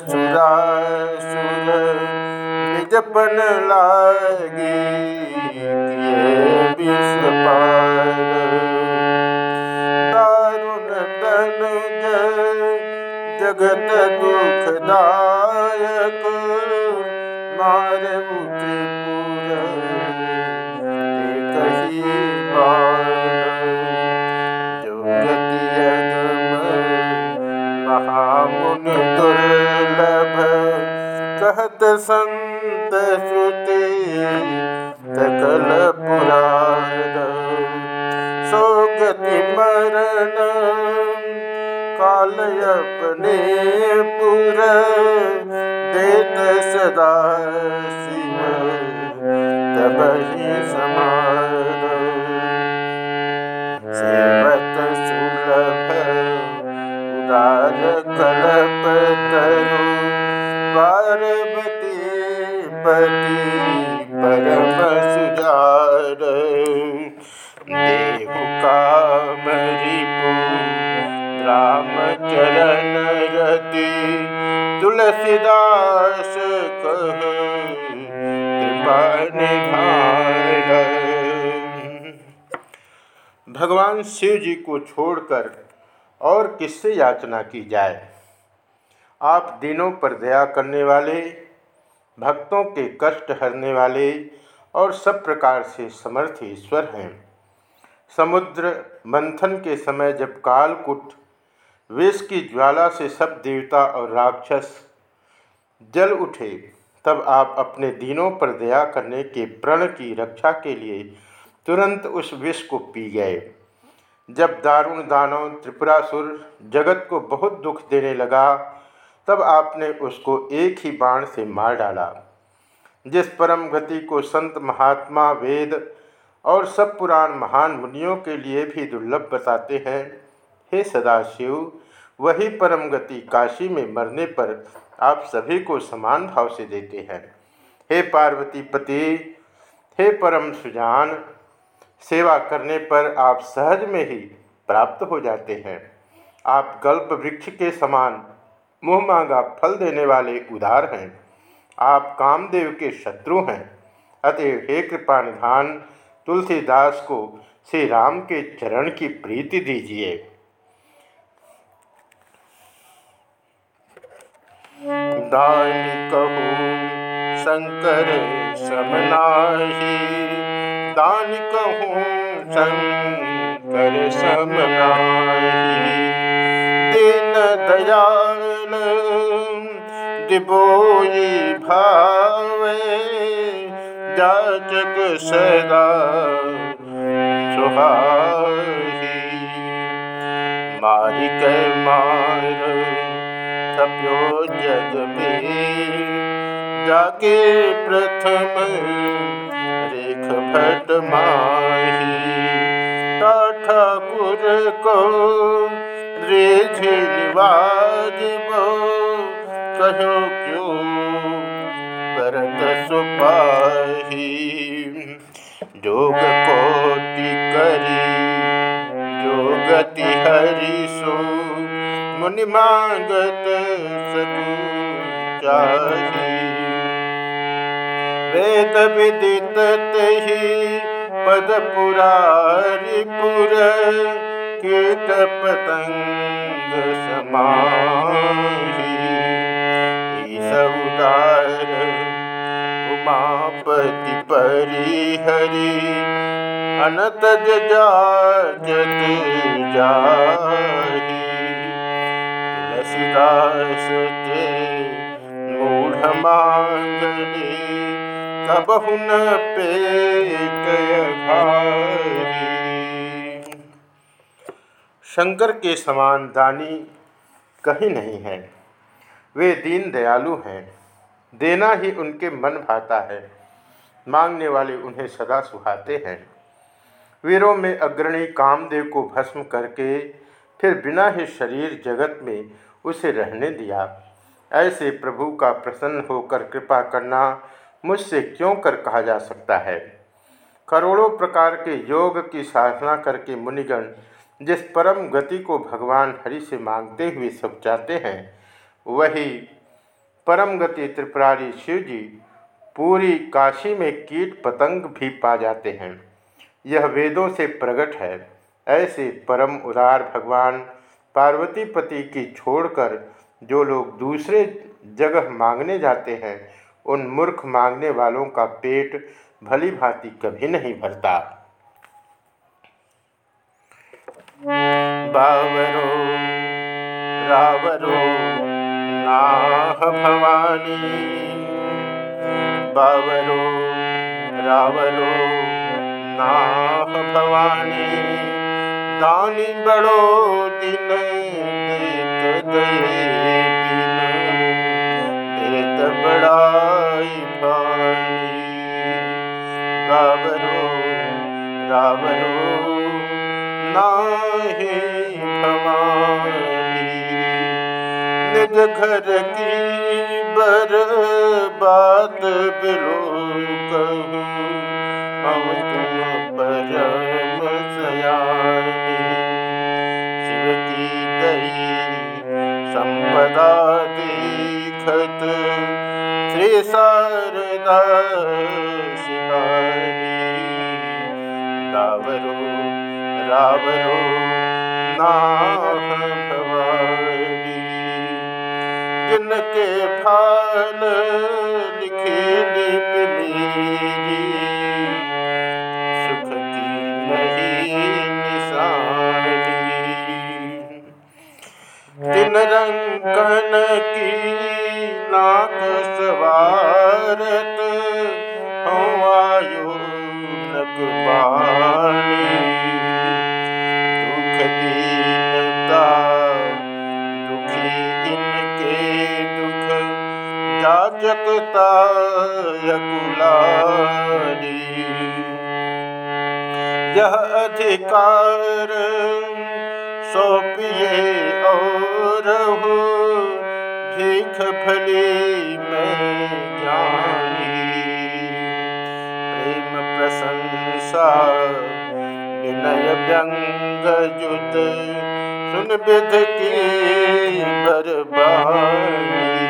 सुरासुर निजपन लागी किए विश्व पार। दारुण तन जगत दुखदायक मारे त्रिपुर संत श्रुति सकल पुराण। सो गति मरण काल अपने पुर, देत सदा शिव, तब ही समार सेवत सुलभ, उदार कल्प तरु पार्वती पति परम सुजाड़ देहु कामरिपु राम चरण रति। तुलसीदास भगवान शिव जी को छोड़कर और किससे याचना की जाए? आप दिनों पर दया करने वाले, भक्तों के कष्ट हरने वाले और सब प्रकार से समर्थ ईश्वर हैं। समुद्र मंथन के समय जब कालकुट विष की ज्वाला से सब देवता और राक्षस जल उठे, तब आप अपने दिनों पर दया करने के प्रण की रक्षा के लिए तुरंत उस विष को पी गए। जब दारुण दानव त्रिपुरासुर जगत को बहुत दुख देने लगा तब आपने उसको एक ही बाण से मार डाला, जिस परम गति को संत महात्मा वेद और सब पुराण महान मुनियों के लिए भी दुर्लभ बताते हैं। हे सदाशिव, वही परम गति काशी में मरने पर आप सभी को समान भाव से देते हैं। हे पार्वती पति, हे परम सुजान, सेवा करने पर आप सहज में ही प्राप्त हो जाते हैं। आप गल्प वृक्ष के समान मुँह मांगा, फल देने वाले उदार हैं। आप कामदेव के शत्रु हैं। अतएव हे कृपा निधान, तुलसीदास को श्री राम के चरण की प्रीति दीजिए। दान कहू, शंकर समनाही। दान कहूँ, शंकर समनाही। दीन दिबोई भावे, जाचक सदा सुहाही मारिक मार तप्यो जग में, जाके प्रथम रेख भट माही। ठाकुर को रेझ निवाजबो कहो क्यों? करत सुपाही, जोग कोटि करी जो गति हरि सो। मुनि मांगत सकू चाही। वेद विदित तही, पद पुरारी पुर कीट पतंग समाही। उमापति परिहरि अनत जाजत जाही। तुलसीदास ते मूढ़ मांगली कबहु न पेट शंकर के समान दानी कहीं नहीं है। वे दीन दयालु हैं। देना ही उनके मन भाता है। मांगने वाले उन्हें सदा सुहाते हैं। वीरों में अग्रणी कामदेव को भस्म करके फिर बिना ही शरीर जगत में उसे रहने दिया। ऐसे प्रभु का प्रसन्न होकर कृपा करना मुझसे क्यों कर कहा जा सकता है? करोड़ों प्रकार के योग की साधना करके मुनिगण, जिस परम गति को भगवान हरि से मांगते हुए सब चाहते हैं, वही परम गति त्रिपुरारी शिव जी पूरी काशी में कीट पतंग भी पा जाते हैं। यह वेदों से प्रकट है। ऐसे परम उदार भगवान पार्वती पति की छोड़कर जो लोग दूसरे जगह मांगने जाते हैं, उन मूर्ख मांगने वालों का पेट भली भांति कभी नहीं भरता। बावरो, रावरो भवानी। बावरो रावरो नाह भवानी दानी बड़ो दिन देत दे देत बड़ाई भानी रावरो रावरो नाहे भवानी निज घर की बर बात बिलो कहूँ। हम तुम परम शिव की दई संपदा देखत श्री शारदा शिवानी रावरो रावरो जिनके फल लिखे लिप मेरी सुख की नहीं निशानी। दिन रंगन की नाक सवारत जाचकता यह अधिकार सौंपिए और भीख भली मैं जानी प्रेम प्रशंसा विनय व्यंग जुत सुन विध की बरबानी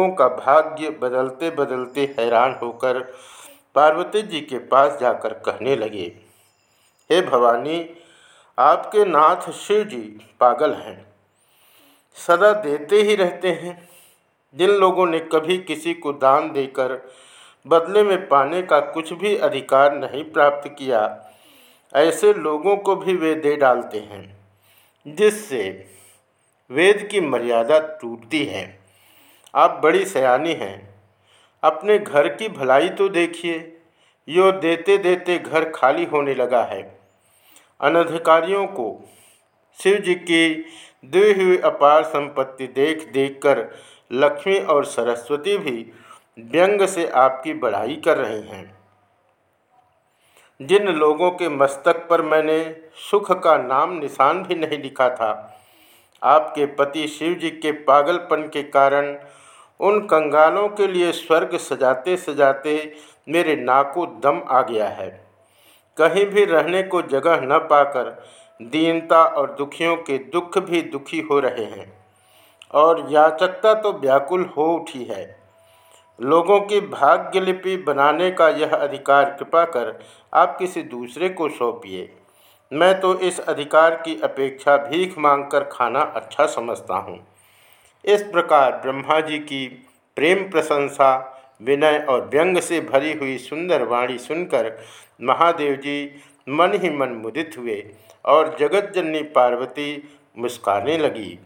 लोगों का भाग्य बदलते बदलते हैरान होकर पार्वती जी के पास जाकर कहने लगे, हे भवानी, आपके नाथ शिव जी पागल हैं। सदा देते ही रहते हैं। जिन लोगों ने कभी किसी को दान देकर बदले में पाने का कुछ भी अधिकार नहीं प्राप्त किया, ऐसे लोगों को भी वे दे डालते हैं, जिससे वेद की मर्यादा टूटती है। आप बड़ी सयानी हैं। अपने घर की भलाई तो देखिए, यो देते देते घर खाली होने लगा है। अनधिकारियों को शिव जी की दी हुई अपार संपत्ति देख देख कर लक्ष्मी और सरस्वती भी व्यंग से आपकी बढ़ाई कर रही हैं। जिन लोगों के मस्तक पर मैंने सुख का नाम निशान भी नहीं लिखा था, आपके पति शिव जी के पागलपन के कारण उन कंगालों के लिए स्वर्ग सजाते सजाते मेरे नाको दम आ गया है। कहीं भी रहने को जगह न पाकर दीनता और दुखियों के दुख भी दुखी हो रहे हैं और याचकता तो व्याकुल हो उठी है। लोगों की भाग्यलिपि बनाने का यह अधिकार कृपा कर आप किसी दूसरे को सौंपिए। मैं तो इस अधिकार की अपेक्षा भीख मांगकर खाना अच्छा समझता हूँ। इस प्रकार ब्रह्मा जी की प्रेम प्रशंसा, विनय और व्यंग से भरी हुई सुंदर वाणी सुनकर महादेव जी मन ही मन मुदित हुए और जगत जननी पार्वती मुस्काने लगी।